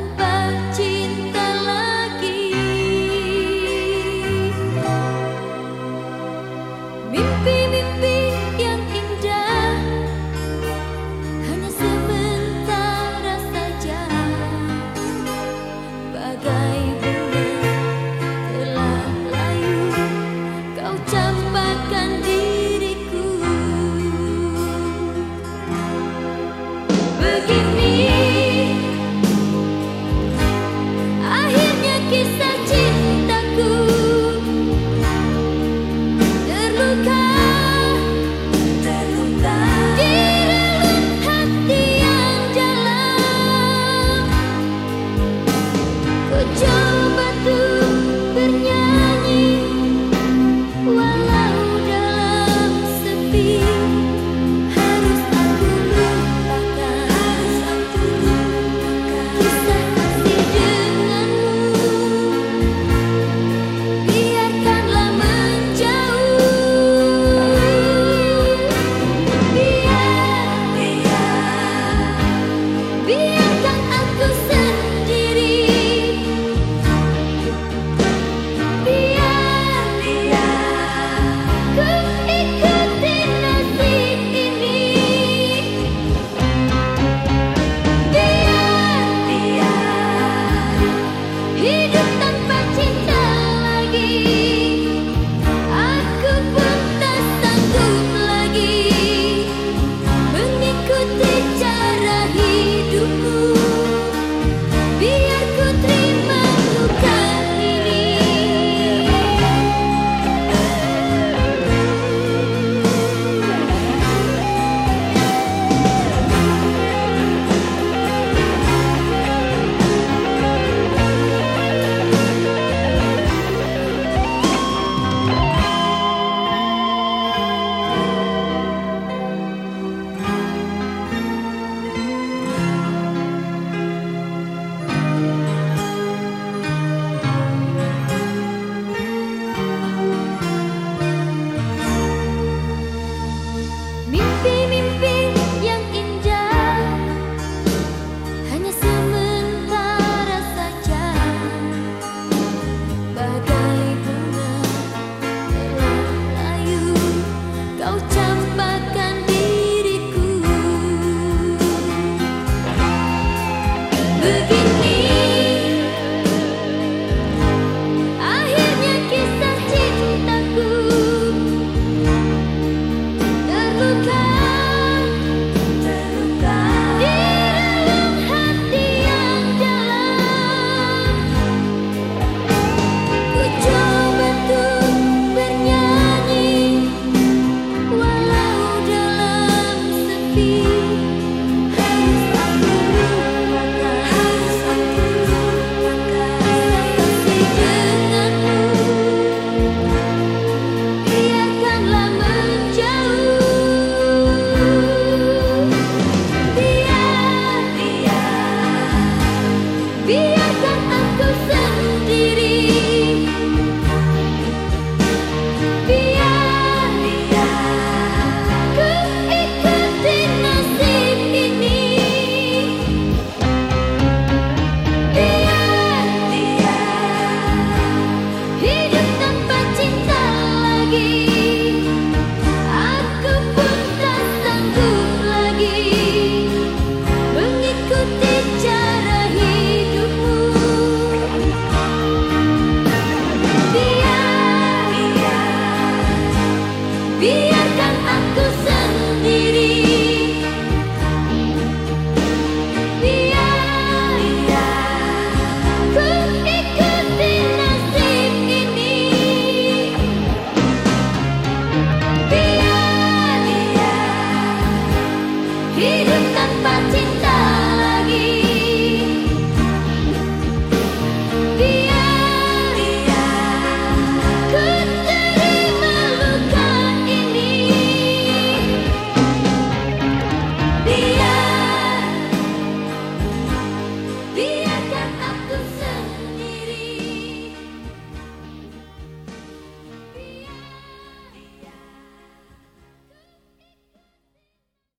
But. Movie